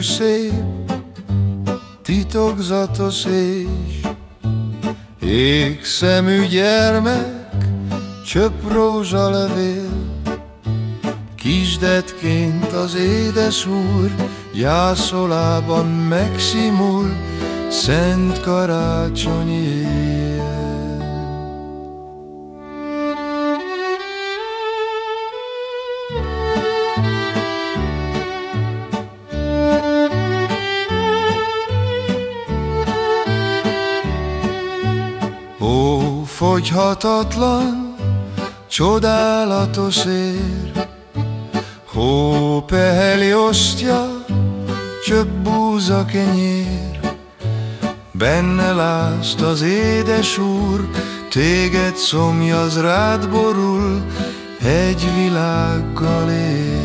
szép, titokzatos és Égszemű gyermek, csöpp rózsalevél, Kisdetként az édes úr Jászolában megsimul Szent karácsonyi éjjel. Ó, fogyhatatlan, csodálatos ér, Hó peheli ostya, csöpp búza kenyér, Benne lásd az édes úr, téged szomjaz rád borul, egy világgal ér.